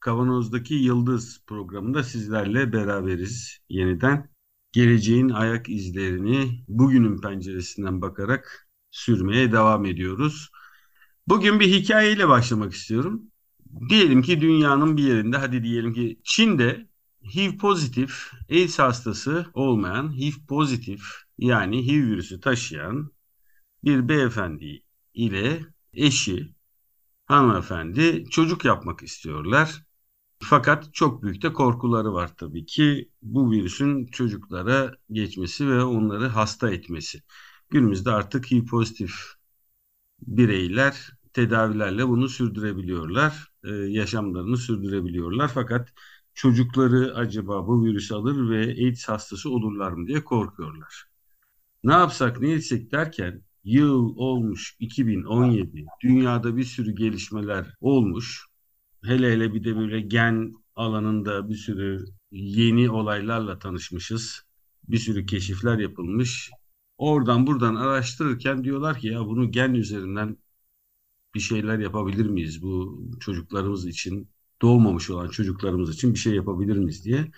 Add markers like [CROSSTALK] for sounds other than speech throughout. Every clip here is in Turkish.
Kavanoz'daki Yıldız programında sizlerle beraberiz yeniden. Geleceğin ayak izlerini bugünün penceresinden bakarak sürmeye devam ediyoruz. Bugün bir hikayeyle başlamak istiyorum. Diyelim ki dünyanın bir yerinde, hadi diyelim ki Çin'de HIV pozitif, AIDS hastası olmayan, HIV pozitif yani HIV virüsü taşıyan bir beyefendi ile eşi hanımefendi çocuk yapmak istiyorlar. Fakat çok büyük de korkuları var tabii ki bu virüsün çocuklara geçmesi ve onları hasta etmesi. Günümüzde artık HIV pozitif bireyler tedavilerle bunu sürdürebiliyorlar, ee, yaşamlarını sürdürebiliyorlar. Fakat çocukları acaba bu virüs alır ve AIDS hastası olurlar mı diye korkuyorlar. Ne yapsak ne etsek derken yıl olmuş 2017 dünyada bir sürü gelişmeler olmuş. Hele hele bir de böyle gen alanında bir sürü yeni olaylarla tanışmışız. Bir sürü keşifler yapılmış. Oradan buradan araştırırken diyorlar ki ya bunu gen üzerinden bir şeyler yapabilir miyiz? Bu çocuklarımız için doğmamış olan çocuklarımız için bir şey yapabilir miyiz diye.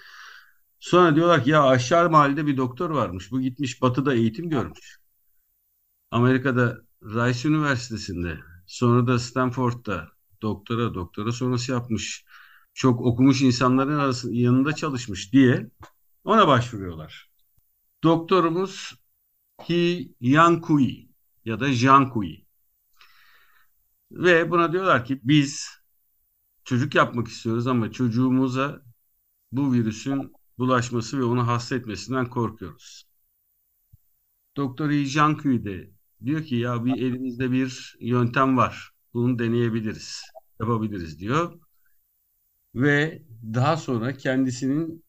Sonra diyorlar ki ya aşağı mahallede bir doktor varmış. Bu gitmiş batıda eğitim görmüş. Amerika'da Rice Üniversitesi'nde sonra da Stanford'da doktora doktora sonrası yapmış. Çok okumuş insanların arasında, yanında çalışmış diye ona başvuruyorlar. Doktorumuz He Yang Kui ya da Jiang Kui. Ve buna diyorlar ki biz çocuk yapmak istiyoruz ama çocuğumuza bu virüsün bulaşması ve onu hasta etmesinden korkuyoruz. Doktor Yi Jiankui de diyor ki ya bir elimizde bir yöntem var. Bunu deneyebiliriz, yapabiliriz diyor. Ve daha sonra kendisinin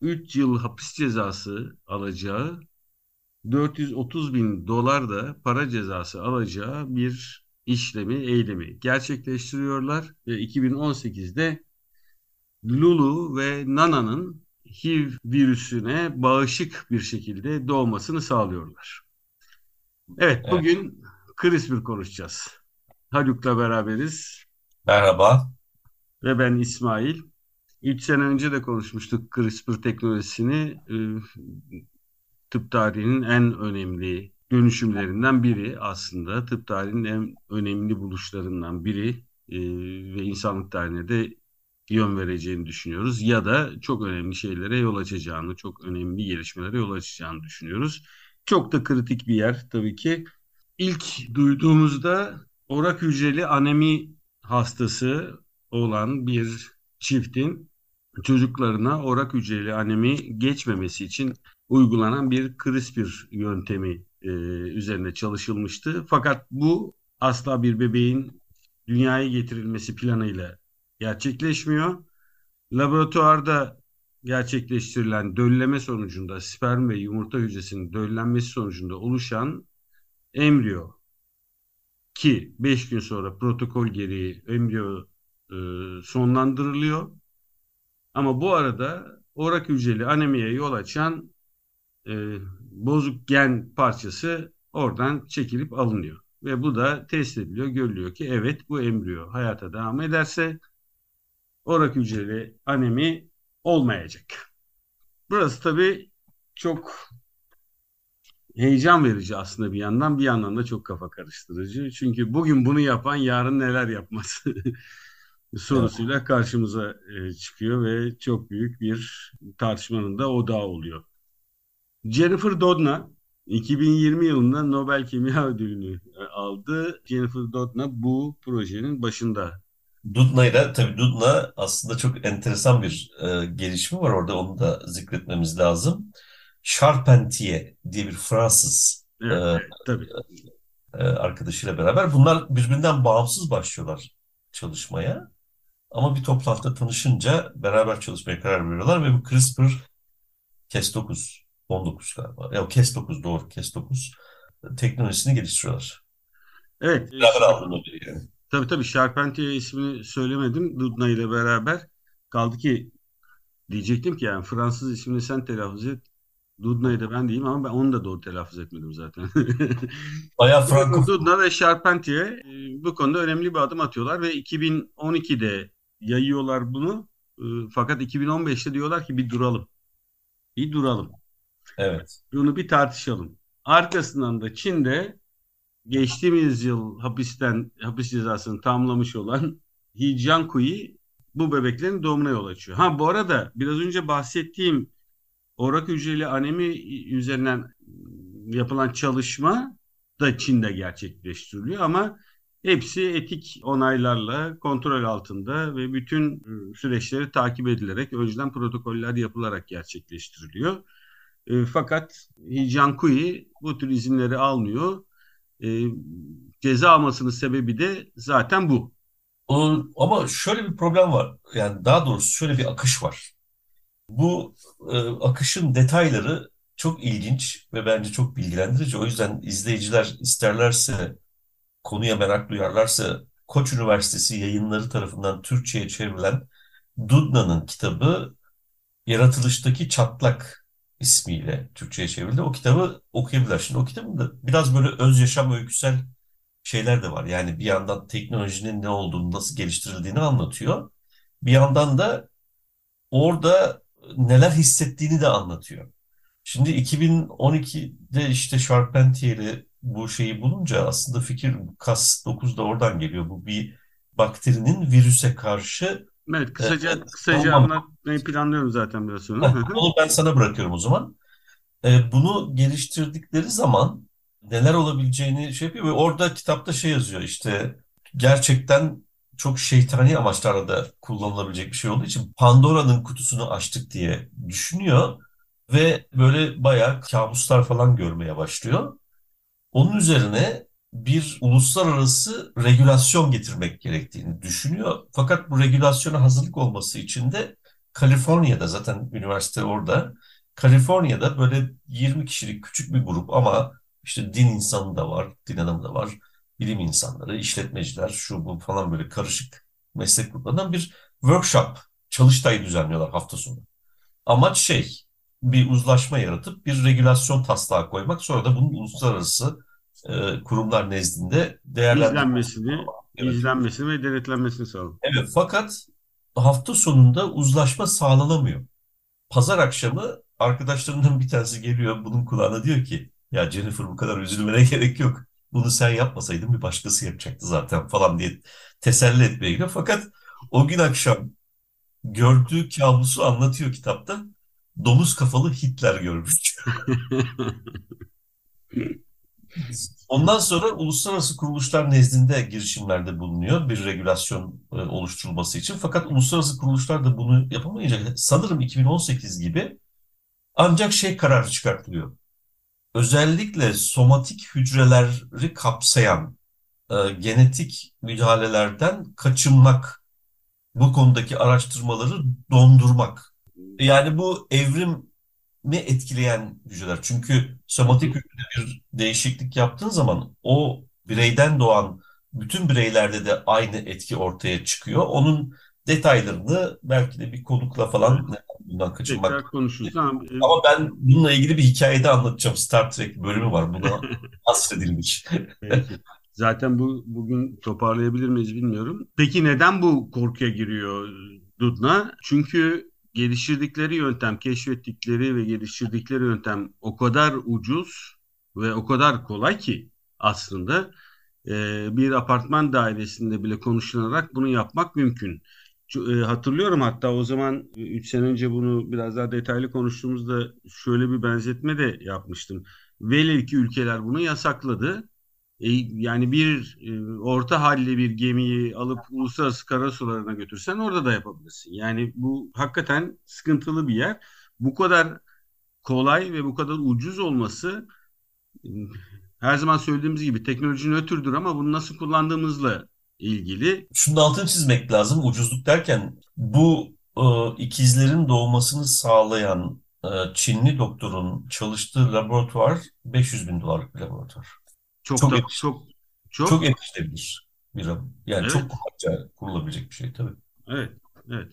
3 yıl hapis cezası alacağı 430 bin dolar da para cezası alacağı bir işlemi, eylemi gerçekleştiriyorlar ve 2018'de Lulu ve Nana'nın HIV virüsüne bağışık bir şekilde doğmasını sağlıyorlar. Evet, evet. bugün CRISPR konuşacağız. Haluk'la beraberiz. Merhaba. Ve ben İsmail. Üç sene önce de konuşmuştuk CRISPR teknolojisini. Ee, tıp tarihinin en önemli dönüşümlerinden biri aslında. Tıp tarihinin en önemli buluşlarından biri e, ve insanlık tarihine de yön vereceğini düşünüyoruz. Ya da çok önemli şeylere yol açacağını, çok önemli gelişmelere yol açacağını düşünüyoruz. Çok da kritik bir yer tabii ki. İlk duyduğumuzda orak hücreli anemi hastası olan bir çiftin çocuklarına orak hücreli anemi geçmemesi için uygulanan bir CRISPR yöntemi e, üzerine çalışılmıştı. Fakat bu asla bir bebeğin dünyaya getirilmesi planıyla gerçekleşmiyor. Laboratuvarda gerçekleştirilen dölleme sonucunda sperm ve yumurta hücresinin döllenmesi sonucunda oluşan embriyo ki 5 gün sonra protokol gereği embriyo e, sonlandırılıyor. Ama bu arada orak hücreli anemiye yol açan e, bozuk gen parçası oradan çekilip alınıyor. Ve bu da test ediliyor, görülüyor ki evet bu embriyo hayata devam ederse orak hücreli anemi olmayacak. Burası tabii çok heyecan verici aslında bir yandan bir yandan da çok kafa karıştırıcı. Çünkü bugün bunu yapan yarın neler yapması [LAUGHS] sorusuyla karşımıza e, çıkıyor ve çok büyük bir tartışmanın da odağı oluyor. Jennifer Doudna 2020 yılında Nobel Kimya Ödülünü e, aldı. Jennifer Doudna bu projenin başında Dudna ile tabii Dudna aslında çok enteresan bir e, gelişme var orada onu da zikretmemiz lazım. Charpentier diye bir Fransız evet, e, tabii. E, arkadaşıyla beraber bunlar birbirinden bağımsız başlıyorlar çalışmaya. Ama bir toplantıda tanışınca beraber çalışmaya karar veriyorlar ve bu CRISPR Cas9, 19 galiba. Ya Cas9 doğru Cas9 teknolojisini geliştiriyorlar. Evet. Beraber aldım ödülü yani. Tabii tabii Charpentier ismini söylemedim Dudna ile beraber. Kaldı ki diyecektim ki yani Fransız ismini sen telaffuz et. Dudna'yı da ben diyeyim ama ben onu da doğru telaffuz etmedim zaten. [LAUGHS] Bayağı Franco. Dudna ve Charpentier e, bu konuda önemli bir adım atıyorlar ve 2012'de yayıyorlar bunu. E, Fakat 2015'te diyorlar ki bir duralım. Bir duralım. Evet. Bunu bir tartışalım. Arkasından da Çin'de geçtiğimiz yıl hapisten hapis cezasını tamamlamış olan He Jiankui bu bebeklerin doğumuna yol açıyor. Ha bu arada biraz önce bahsettiğim orak hücreli anemi üzerinden yapılan çalışma da Çin'de gerçekleştiriliyor ama hepsi etik onaylarla kontrol altında ve bütün süreçleri takip edilerek önceden protokoller yapılarak gerçekleştiriliyor. E, fakat Hijankui bu tür izinleri almıyor. E, ceza almasının sebebi de zaten bu. Ama şöyle bir problem var. Yani daha doğrusu şöyle bir akış var. Bu e, akışın detayları çok ilginç ve bence çok bilgilendirici. O yüzden izleyiciler isterlerse konuya merak duyarlarsa Koç Üniversitesi yayınları tarafından Türkçe'ye çevrilen Dudna'nın kitabı Yaratılıştaki Çatlak ismiyle Türkçe'ye çevrildi. O kitabı okuyabilirler. Şimdi o kitabın da biraz böyle öz yaşam öyküsel şeyler de var. Yani bir yandan teknolojinin ne olduğunu, nasıl geliştirildiğini anlatıyor. Bir yandan da orada neler hissettiğini de anlatıyor. Şimdi 2012'de işte Charpentier'le bu şeyi bulunca aslında fikir Cas9 da oradan geliyor. Bu bir bakterinin virüse karşı Evet kısaca e, kısaca anlatmayı planlıyorum zaten biraz sonra. Onu ben sana bırakıyorum o zaman. E, bunu geliştirdikleri zaman neler olabileceğini şey yapıyor ve orada kitapta şey yazıyor işte gerçekten çok şeytani amaçlarla da kullanılabilecek bir şey olduğu için Pandora'nın kutusunu açtık diye düşünüyor ve böyle bayağı kabuslar falan görmeye başlıyor. Onun üzerine bir uluslararası regülasyon getirmek gerektiğini düşünüyor. Fakat bu regülasyona hazırlık olması için de Kaliforniya'da zaten üniversite orada. Kaliforniya'da böyle 20 kişilik küçük bir grup ama işte din insanı da var, din adamı da var, bilim insanları, işletmeciler, şu bu falan böyle karışık meslek gruplarından bir workshop, çalıştay düzenliyorlar hafta sonu. Amaç şey, bir uzlaşma yaratıp bir regülasyon taslağı koymak, sonra da bunun uluslararası e, kurumlar nezdinde değerlendirilmesini, evet. izlenmesini ve denetlenmesini sağlıyor. Evet, fakat hafta sonunda uzlaşma sağlanamıyor. Pazar akşamı arkadaşlarından bir tanesi geliyor bunun kulağına diyor ki ya Jennifer bu kadar üzülmene [LAUGHS] gerek yok. Bunu sen yapmasaydın bir başkası yapacaktı zaten falan diye teselli etmeye gidiyor. Fakat o gün akşam gördüğü kabusu anlatıyor kitapta. Domuz kafalı Hitler görmüş. [LAUGHS] Ondan sonra uluslararası kuruluşlar nezdinde girişimlerde bulunuyor bir regülasyon e, oluşturulması için. Fakat uluslararası kuruluşlar da bunu yapamayınca sanırım 2018 gibi ancak şey kararı çıkartılıyor özellikle somatik hücreleri kapsayan e, genetik müdahalelerden kaçınmak, bu konudaki araştırmaları dondurmak. Yani bu evrimi etkileyen hücreler. Çünkü somatik hücrede bir değişiklik yaptığın zaman o bireyden doğan bütün bireylerde de aynı etki ortaya çıkıyor. Onun detaylarını belki de bir konukla falan bundan kaçınmak. Tekrar konuşuruz. Ama, Ama ben bununla ilgili bir hikayede anlatacağım. Star Trek bölümü var. Buna [LAUGHS] hasredilmiş. Zaten bu bugün toparlayabilir miyiz bilmiyorum. Peki neden bu korkuya giriyor Dudna? Çünkü geliştirdikleri yöntem, keşfettikleri ve geliştirdikleri yöntem o kadar ucuz ve o kadar kolay ki aslında bir apartman dairesinde bile konuşularak bunu yapmak mümkün. E, hatırlıyorum hatta o zaman 3 sene önce bunu biraz daha detaylı konuştuğumuzda şöyle bir benzetme de yapmıştım. Velev ki ülkeler bunu yasakladı. E, yani bir e, orta halli bir gemiyi alıp uluslararası karasularına götürsen orada da yapabilirsin. Yani bu hakikaten sıkıntılı bir yer. Bu kadar kolay ve bu kadar ucuz olması her zaman söylediğimiz gibi teknoloji nötrdür ama bunu nasıl kullandığımızla ilgili. Şunun altını çizmek lazım. Ucuzluk derken bu e, ikizlerin doğmasını sağlayan e, Çinli doktorun çalıştığı laboratuvar 500 bin dolarlık bir laboratuvar. Çok Çok da, yetiş- çok çok Çok erişilebilir bir Yani Evet. çok kolayca kurulabilecek bir şey tabii. Evet, evet.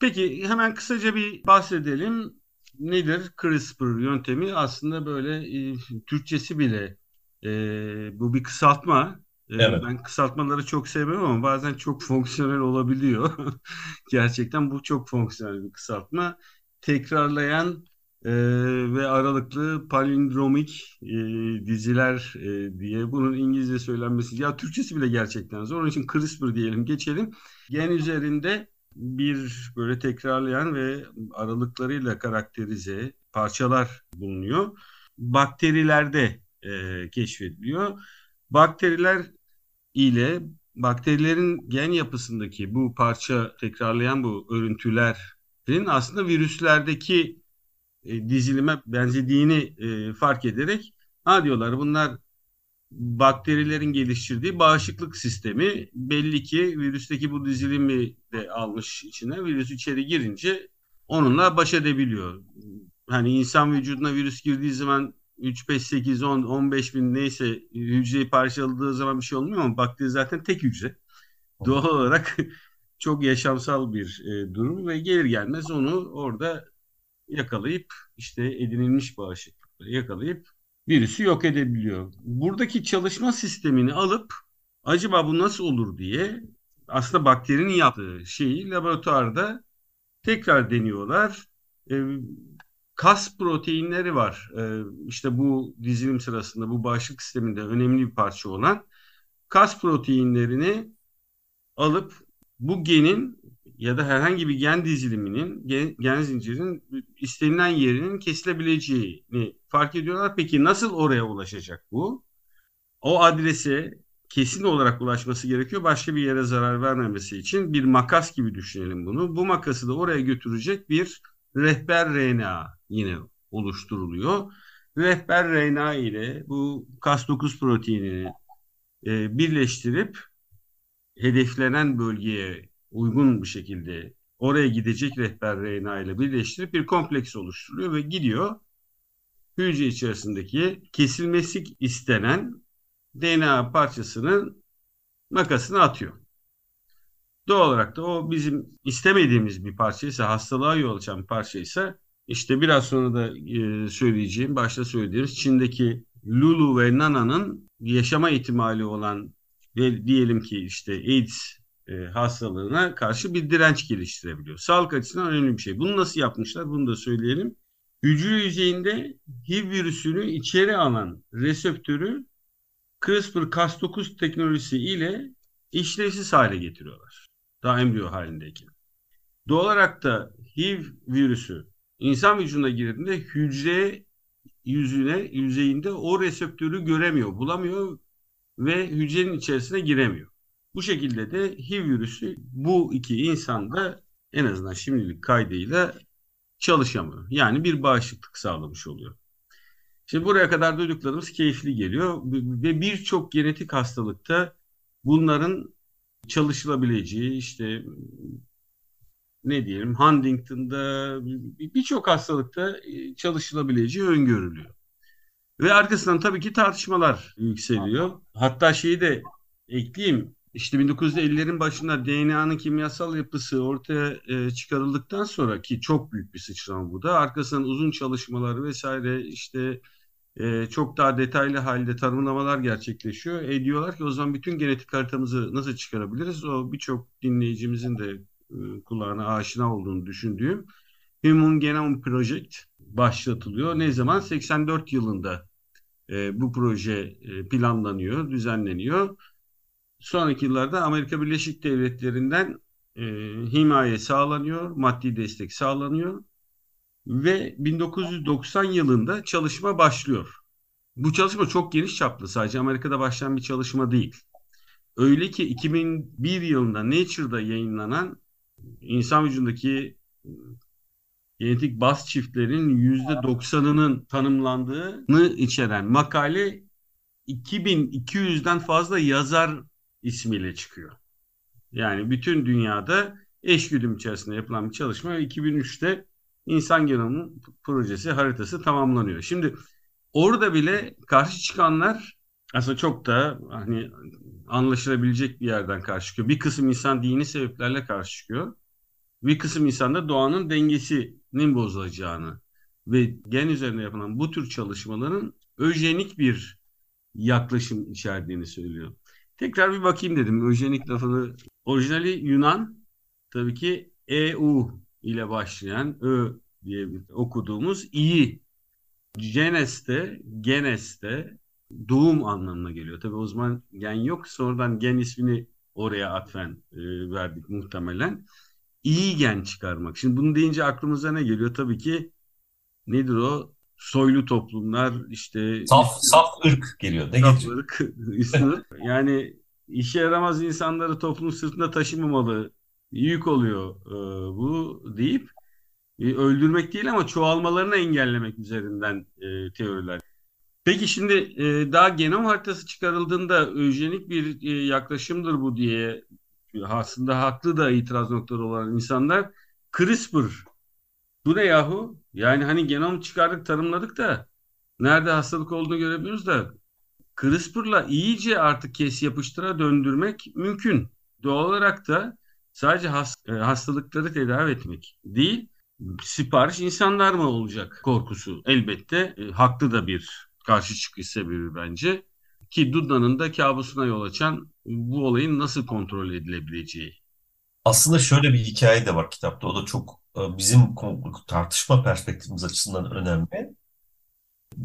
Peki hemen kısaca bir bahsedelim. Nedir CRISPR yöntemi? Aslında böyle e, Türkçesi bile e, bu bir kısaltma. E, Evet. Ben kısaltmaları çok sevmem ama bazen çok fonksiyonel olabiliyor. [LAUGHS] Gerçekten bu çok fonksiyonel bir kısaltma. Tekrarlayan e, ve aralıklı palindromik e, diziler e, diye bunun İngilizce söylenmesi. Ya Türkçesi bile gerçekten zor. Onun için CRISPR diyelim geçelim. Gen üzerinde bir böyle tekrarlayan ve aralıklarıyla karakterize parçalar bulunuyor. Bakterilerde e, keşfediliyor. Bakteriler ile bakterilerin gen yapısındaki bu parça tekrarlayan bu örüntülerin aslında virüslerdeki e, dizilime benzediğini e, fark ederek ha diyorlar bunlar bakterilerin geliştirdiği bağışıklık sistemi belli ki virüsteki bu dizilimi de almış içine. Virüs içeri girince onunla baş edebiliyor. Hani insan vücuduna virüs girdiği zaman 3, 5, 8, 10, 15 bin neyse hücreyi parçaladığı zaman bir şey olmuyor ama bakteri zaten tek hücre. Doğal olarak [LAUGHS] çok yaşamsal bir e, durum ve gelir gelmez onu orada yakalayıp işte edinilmiş bağışıklıkları yakalayıp virüsü yok edebiliyor. Buradaki çalışma sistemini alıp acaba bu nasıl olur diye aslında bakterinin yaptığı şeyi laboratuvarda tekrar deniyorlar. E, kas proteinleri var. E, işte bu dizilim sırasında bu bağışıklık sisteminde önemli bir parça olan kas proteinlerini alıp bu genin ya da herhangi bir gen diziliminin, gen, gen zincirinin istenilen yerinin kesilebileceğini fark ediyorlar. Peki nasıl oraya ulaşacak bu? O adrese kesin olarak ulaşması gerekiyor. Başka bir yere zarar vermemesi için bir makas gibi düşünelim bunu. Bu makası da oraya götürecek bir rehber RNA yine oluşturuluyor. Rehber RNA ile bu Cas9 proteinini e, birleştirip hedeflenen bölgeye uygun bir şekilde oraya gidecek rehber RNA ile birleştirip bir kompleks oluşturuyor ve gidiyor hücre içerisindeki kesilmesi istenen DNA parçasının makasını atıyor. Doğal olarak da o bizim istemediğimiz bir parçaysa, hastalığa yol açan bir parçaysa işte biraz sonra da e, söyleyeceğim, başta söylediğimiz Çin'deki Lulu ve Nana'nın yaşama ihtimali olan ve diyelim ki işte AIDS e, hastalığına karşı bir direnç geliştirebiliyor. Sağlık açısından önemli bir şey. Bunu nasıl yapmışlar? Bunu da söyleyelim. Hücre yüzeyinde HIV virüsünü içeri alan reseptörü CRISPR-Cas9 teknolojisi ile işlevsiz hale getiriyorlar. Daha embriyo halindeyken. Doğal olarak da HIV virüsü insan vücuduna girdiğinde hücre yüzüne, yüzeyinde o reseptörü göremiyor, bulamıyor ve hücrenin içerisine giremiyor. Bu şekilde de HIV virüsü bu iki insanda en azından şimdilik kaydıyla çalışamıyor. Yani bir bağışıklık sağlamış oluyor. Şimdi buraya kadar duyduklarımız keyifli geliyor ve birçok genetik hastalıkta bunların çalışılabileceği işte ne diyelim Huntington'da birçok hastalıkta çalışılabileceği öngörülüyor. Ve arkasından tabii ki tartışmalar yükseliyor. Hatta şeyi de ekleyeyim. İşte 1950'lerin başında DNA'nın kimyasal yapısı ortaya e, çıkarıldıktan sonra ki çok büyük bir sıçrama bu da arkasından uzun çalışmalar vesaire işte e, çok daha detaylı halde tanımlamalar gerçekleşiyor. E diyorlar ki o zaman bütün genetik haritamızı nasıl çıkarabiliriz? O birçok dinleyicimizin de e, kulağına aşina olduğunu düşündüğüm Human Genome Project başlatılıyor. Ne zaman? 84 yılında e, bu proje e, planlanıyor, düzenleniyor. Sonraki yıllarda Amerika Birleşik Devletleri'nden e, himaye sağlanıyor, maddi destek sağlanıyor ve 1990 yılında çalışma başlıyor. Bu çalışma çok geniş çaplı, sadece Amerika'da başlayan bir çalışma değil. Öyle ki 2001 yılında Nature'da yayınlanan insan vücudundaki genetik baz çiftlerin %90'ının tanımlandığını içeren makale 2200'den fazla yazar ismiyle çıkıyor. Yani bütün dünyada eşgüdüm içerisinde yapılan bir çalışma 2003'te insan genomu projesi haritası tamamlanıyor. Şimdi orada bile karşı çıkanlar aslında çok da hani anlaşılabilecek bir yerden karşı çıkıyor. Bir kısım insan dini sebeplerle karşı çıkıyor. Bir kısım insan da doğanın dengesinin bozulacağını ve gen üzerine yapılan bu tür çalışmaların öjenik bir yaklaşım içerdiğini söylüyor. Tekrar bir bakayım dedim. Öjenik lafını orijinali Yunan tabii ki EU ile başlayan Ö diye okuduğumuz iyi. Genes'te, Genes'te doğum anlamına geliyor. Tabii o zaman gen yok. Sonradan gen ismini oraya atfen e, verdik muhtemelen. İyi gen çıkarmak. Şimdi bunu deyince aklımıza ne geliyor? Tabii ki nedir o? Soylu toplumlar işte saf saf ırk geliyor. Ne saf ırk, [LAUGHS] ırk. yani işe yaramaz insanları toplum sırtında taşımamalı. Yük oluyor e, bu deyip e, öldürmek değil ama çoğalmalarını engellemek üzerinden e, teoriler. Peki şimdi e, daha genom haritası çıkarıldığında öjenik bir e, yaklaşımdır bu diye aslında haklı da itiraz noktaları olan insanlar CRISPR bu ne yahu? Yani hani genom çıkardık tanımladık da nerede hastalık olduğunu görebiliyoruz da CRISPR'la iyice artık kes yapıştıra döndürmek mümkün. Doğal olarak da sadece hast e, hastalıkları tedavi etmek değil, sipariş insanlar mı olacak korkusu elbette e, haklı da bir karşı çıkış sebebi bence. Ki Dudna'nın da kabusuna yol açan bu olayın nasıl kontrol edilebileceği. Aslında şöyle bir hikaye de var kitapta. O da çok e, bizim tartışma perspektifimiz açısından önemli.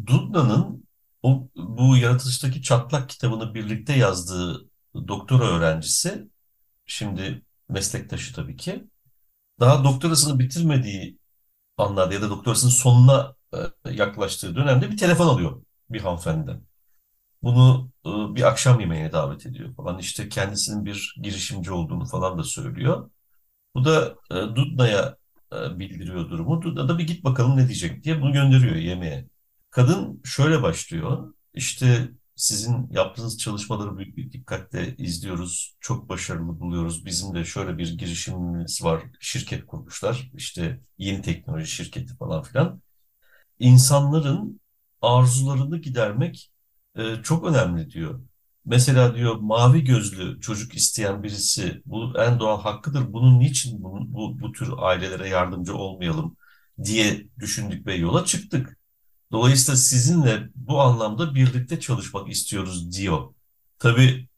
Dudna'nın o, bu yaratılıştaki çatlak kitabını birlikte yazdığı doktora öğrencisi, şimdi meslektaşı tabii ki, daha doktorasını bitirmediği anlarda ya da doktorasının sonuna e, yaklaştığı dönemde bir telefon alıyor bir hanımefendiden. Bunu e, bir akşam yemeğine davet ediyor falan. İşte kendisinin bir girişimci olduğunu falan da söylüyor. Bu da e, Dudna'ya bildiriyor durumu. Dudna da bir git bakalım ne diyecek diye bunu gönderiyor yemeğe. Kadın şöyle başlıyor. İşte sizin yaptığınız çalışmaları büyük bir dikkatle izliyoruz. Çok başarılı buluyoruz. Bizim de şöyle bir girişimimiz var. Şirket kurmuşlar. İşte yeni teknoloji şirketi falan filan. İnsanların arzularını gidermek e, çok önemli diyor. Mesela diyor mavi gözlü çocuk isteyen birisi bu en doğal hakkıdır. Bunun niçin bu, bu, bu tür ailelere yardımcı olmayalım diye düşündük ve yola çıktık. Dolayısıyla sizinle bu anlamda birlikte çalışmak istiyoruz diyor. Tabii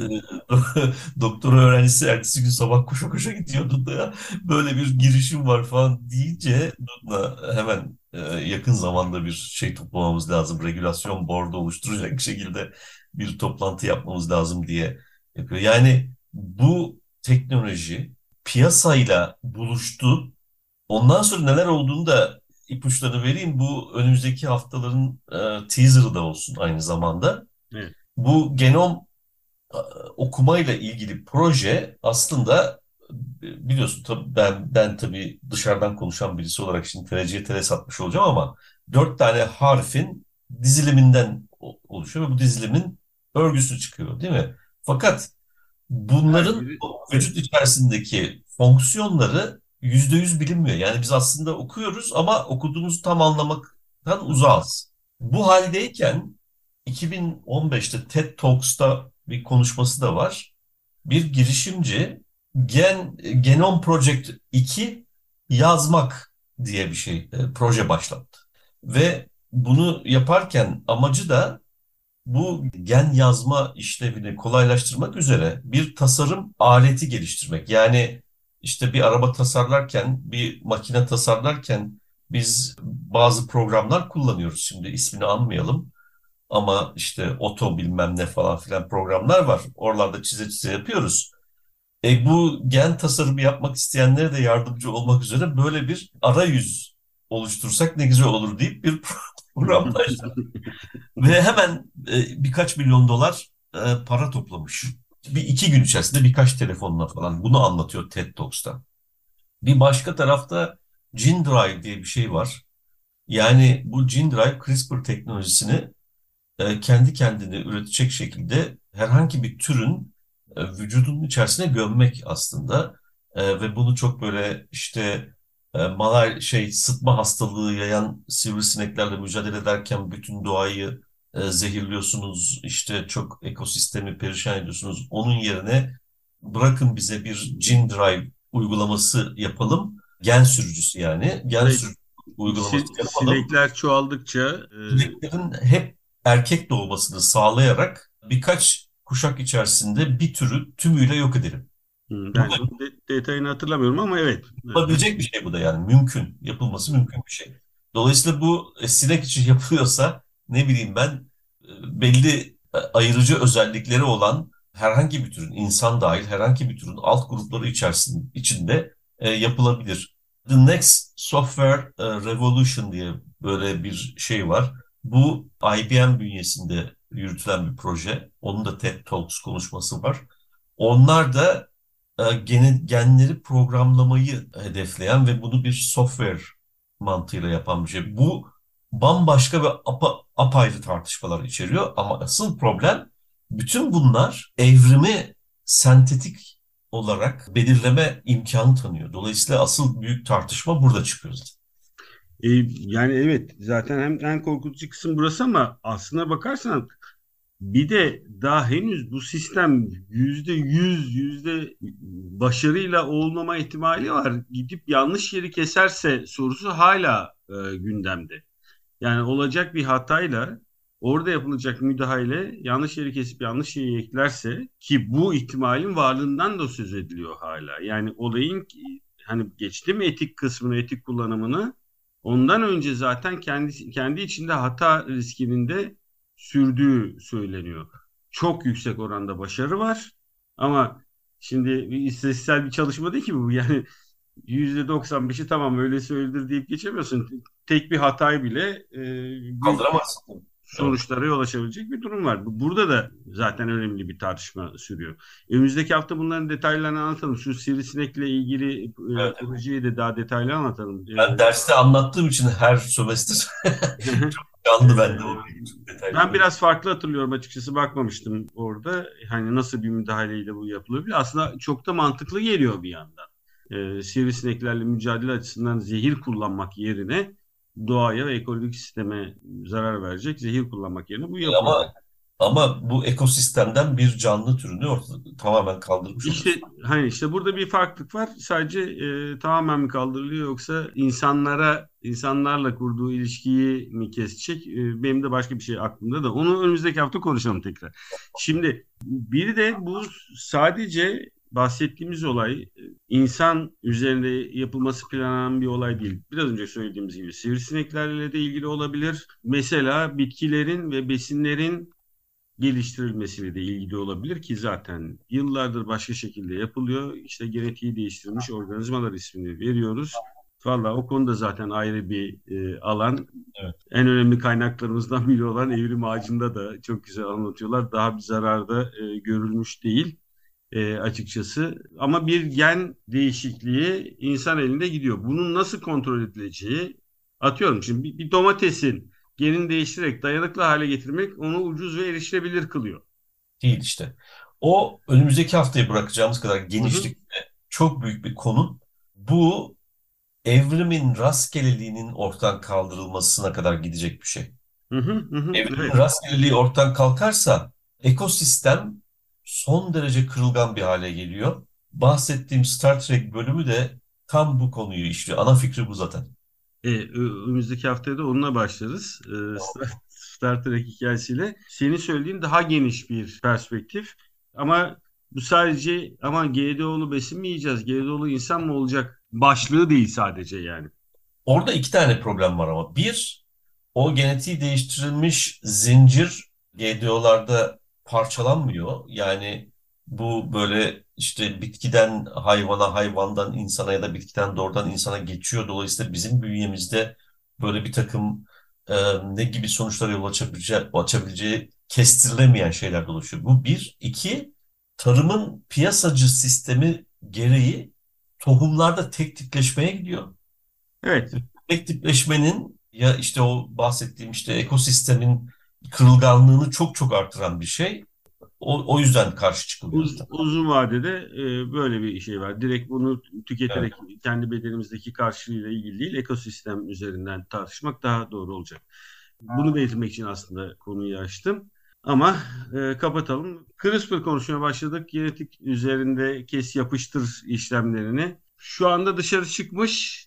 e, [LAUGHS] doktor öğrencisi ertesi gün sabah koşa koşa gidiyordu da böyle bir girişim var falan deyince hemen e, yakın zamanda bir şey toplamamız lazım. Regülasyon board oluşturacak şekilde bir toplantı yapmamız lazım diye yapıyor. Yani bu teknoloji piyasayla buluştu. Ondan sonra neler olduğunu da ipuçlarını vereyim. Bu önümüzdeki haftaların e, teaserı da olsun aynı zamanda. Evet. Bu genom e, okumayla ilgili proje aslında biliyorsun tabii ben ben tabii dışarıdan konuşan birisi olarak şimdi tereciye tere satmış olacağım ama dört tane harfin diziliminden oluşuyor ve bu dizilimin örgüsü çıkıyor değil mi? Fakat bunların vücut içerisindeki fonksiyonları yüzde yüz bilinmiyor. Yani biz aslında okuyoruz ama okuduğumuzu tam anlamaktan uzağız. Bu haldeyken 2015'te TED Talks'ta bir konuşması da var. Bir girişimci Gen Genom Project 2 yazmak diye bir şey, e, proje başlattı. Ve bunu yaparken amacı da bu gen yazma işlevini kolaylaştırmak üzere bir tasarım aleti geliştirmek. Yani işte bir araba tasarlarken, bir makine tasarlarken biz bazı programlar kullanıyoruz. Şimdi ismini anmayalım. Ama işte oto bilmem ne falan filan programlar var. Oralarda çize çize yapıyoruz. E bu gen tasarımı yapmak isteyenlere de yardımcı olmak üzere böyle bir arayüz oluştursak ne güzel olur deyip bir [LAUGHS] program başladı. Ve hemen e, birkaç milyon dolar e, para toplamış bir iki gün içerisinde birkaç telefonla falan bunu anlatıyor TED Talks'ta. Bir başka tarafta Gene Drive diye bir şey var. Yani bu Gene Drive CRISPR teknolojisini e, kendi kendine üretecek şekilde herhangi bir türün vücudunun içerisine gömmek aslında. E, ve bunu çok böyle işte e, malay şey sıtma hastalığı yayan sivrisineklerle mücadele ederken bütün doğayı e, zehirliyorsunuz, işte çok ekosistemi perişan ediyorsunuz. Onun yerine bırakın bize bir gene drive uygulaması yapalım. Gen sürücüsü yani. Gen Evet. sürücüsü uygulaması yapalım. Sinekler çoğaldıkça e, Sineklerin hep erkek doğmasını sağlayarak birkaç kuşak içerisinde bir türü tümüyle yok edelim. Ben de- detayını hatırlamıyorum ama evet. Yapabilecek bir şey bu da yani mümkün. Yapılması mümkün bir şey. Dolayısıyla bu e, sinek için [LAUGHS] yapılıyorsa ne bileyim ben e, belli e, ayırıcı özellikleri olan herhangi bir türün, insan dahil herhangi bir türün alt grupları içerisinde içinde e, yapılabilir. The Next Software Revolution diye böyle bir şey var. Bu IBM bünyesinde yürütülen bir proje. Onun da TED Talks konuşması var. Onlar da e, gene- genleri programlamayı hedefleyen ve bunu bir software mantığıyla yapan bir şey. Bu bambaşka ve apa, apayrı tartışmalar içeriyor ama asıl problem bütün bunlar evrimi sentetik olarak belirleme imkanı tanıyor. Dolayısıyla asıl büyük tartışma burada çıkıyor. E, yani evet zaten hem en korkutucu kısım burası ama aslına bakarsan bir de daha henüz bu sistem yüzde yüz yüzde başarıyla olmama ihtimali var. Gidip yanlış yeri keserse sorusu hala e, gündemde. Yani olacak bir hatayla orada yapılacak müdahale yanlış yeri kesip yanlış şeyi eklerse ki bu ihtimalin varlığından da söz ediliyor hala. Yani olayın hani geçti mi etik kısmını, etik kullanımını ondan önce zaten kendi kendi içinde hata riskinin de sürdüğü söyleniyor. Çok yüksek oranda başarı var ama şimdi bir istatistiksel bir çalışma değil ki bu. [LAUGHS] Yani %95'i tamam öyle söyledir deyip geçemiyorsun. Tek bir hatayı bile e, Kaldıramazsın. sonuçlara yol açabilecek bir durum var. Bu- Burada da zaten önemli bir tartışma sürüyor. Önümüzdeki hafta bunların detaylarını anlatalım. Şu sivrisinekle ilgili e, Evet. projeyi de daha detaylı anlatalım. Ben derste anlattığım için her sömestr [LAUGHS] canlı bende o çok detaylı. Ben biraz farklı hatırlıyorum açıkçası bakmamıştım orada. Hani nasıl bir müdahaleyle bu yapılabilir? Aslında çok da mantıklı geliyor bir yandan. Ee, sivrisineklerle mücadele açısından zehir kullanmak yerine doğaya ve ekolojik sisteme zarar verecek zehir kullanmak yerine bu yapılıyor. Ama ama bu ekosistemden bir canlı türünü ortada tamamen kaldırmış İşte oluyorsun. hani işte burada bir farklılık var. Sadece e, tamamen mi kaldırılıyor yoksa insanlara insanlarla kurduğu ilişkiyi mi kesecek? E, benim de başka bir şey aklımda da. Onu önümüzdeki hafta konuşalım tekrar. Şimdi biri de bu sadece bahsettiğimiz olay e, insan üzerinde yapılması planlanan bir olay değil. Biraz önce söylediğimiz gibi sivrisineklerle de ilgili olabilir. Mesela bitkilerin ve besinlerin geliştirilmesiyle de ilgili olabilir ki zaten yıllardır başka şekilde yapılıyor. İşte genetiği değiştirilmiş organizmalar ismini veriyoruz. Valla o konuda zaten ayrı bir e, alan. Evet. En önemli kaynaklarımızdan biri olan evrim ağacında da çok güzel anlatıyorlar. Daha bir zararda e, görülmüş değil e, açıkçası. Ama bir gen değişikliği insan elinde gidiyor. Bunun nasıl kontrol edileceği atıyorum şimdi bir, bir domatesin genini değiştirerek dayanıklı hale getirmek onu ucuz ve erişilebilir kılıyor. Değil işte. O önümüzdeki haftaya bırakacağımız kadar genişlikte çok büyük bir konu. Bu evrimin rastgeleliğinin ortadan kaldırılmasına kadar gidecek bir şey. Hı hı, hı hı, Evrimin evet. rastgeleliği ortadan kalkarsa ekosistem son derece kırılgan bir hale geliyor. Bahsettiğim Star Trek bölümü de tam bu konuyu işliyor. Ana fikri bu zaten. E, önümüzdeki haftaya da onunla başlarız. E, Star, Star Trek hikayesiyle. Senin söylediğin daha geniş bir perspektif. Ama bu sadece ama GDO'lu besin mi yiyeceğiz? GDO'lu insan mı olacak? Başlığı değil sadece yani. Orada iki tane problem var ama. Bir, o genetiği değiştirilmiş zincir GDO'larda parçalanmıyor. Yani bu böyle işte bitkiden hayvana, hayvandan insana ya da bitkiden doğrudan insana geçiyor. Dolayısıyla bizim bünyemizde böyle bir takım e, ne gibi sonuçlara yol açabileceği, açabileceği kestirilemeyen şeyler dolaşıyor. Bu bir. iki tarımın piyasacı sistemi gereği tohumlarda tek tipleşmeye gidiyor. Evet. Tek tipleşmenin ya işte o bahsettiğim işte ekosistemin kırılganlığını çok çok artıran bir şey. O, o yüzden karşı çıkılıyor. Uz, uzun vadede e, böyle bir şey var. Direkt bunu tüketerek evet. kendi bedenimizdeki karşılığıyla ilgili değil, ekosistem üzerinden tartışmak daha doğru olacak. Bunu belirtmek için aslında konuyu açtım. Ama e, kapatalım. CRISPR konuşmaya başladık. Genetik üzerinde kes yapıştır işlemlerini. Şu anda dışarı çıkmış.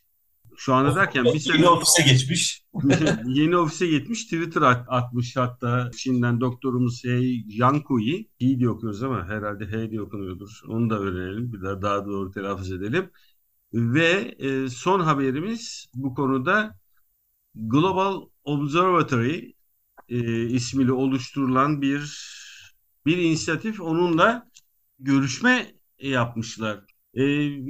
Şu anda derken bir sene... Yeni ofise geçmiş. [LAUGHS] yeni ofise geçmiş. Twitter at, atmış hatta Çin'den doktorumuz Hey Yankui. İyi diye okuyoruz ama herhalde Hey diye okunuyordur. Onu da öğrenelim. Bir daha daha doğru telaffuz edelim. Ve e, son haberimiz bu konuda Global Observatory e, ismiyle oluşturulan bir bir inisiyatif onunla görüşme yapmışlar. E,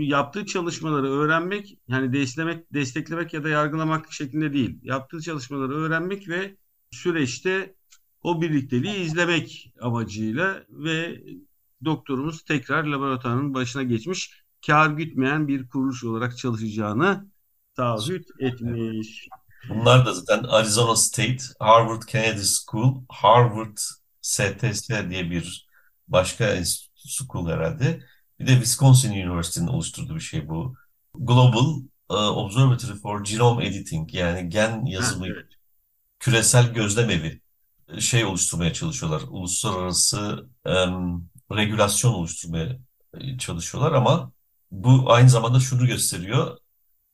yaptığı çalışmaları öğrenmek, yani desteklemek, desteklemek ya da yargılamak şeklinde değil. Yaptığı çalışmaları öğrenmek ve süreçte o birlikteliği izlemek amacıyla ve doktorumuz tekrar laboratuvarın başına geçmiş, kar gütmeyen bir kuruluş olarak çalışacağını taahhüt etmiş. Bunlar da zaten Arizona State, Harvard Kennedy School, Harvard STS diye bir başka school herhalde. Bir de Wisconsin University'nin oluşturduğu bir şey bu. Global uh, Observatory for Genome Editing yani gen yazımı evet. küresel gözlem evi şey oluşturmaya çalışıyorlar. Uluslararası um, regülasyon oluşturmaya çalışıyorlar ama bu aynı zamanda şunu gösteriyor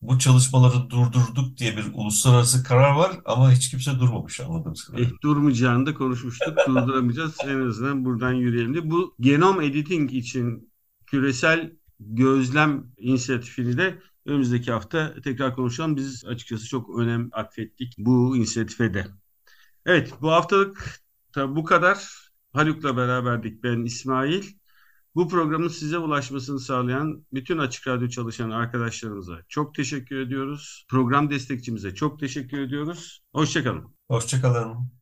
bu çalışmaları durdurduk diye bir uluslararası karar var ama hiç kimse durmamış anladığım kadarıyla. Eh, durmayacağını da konuşmuştuk. [LAUGHS] Durduramayacağız. En azından buradan yürüyelim de. Bu genom editing için küresel gözlem inisiyatifini de önümüzdeki hafta tekrar konuşalım. Biz açıkçası çok önem atfettik bu inisiyatife de. Evet bu haftalık tabi bu kadar. Haluk'la beraberdik ben İsmail. Bu programın size ulaşmasını sağlayan bütün Açık Radyo çalışan arkadaşlarımıza çok teşekkür ediyoruz. Program destekçimize çok teşekkür ediyoruz. Hoşçakalın. Hoşçakalın.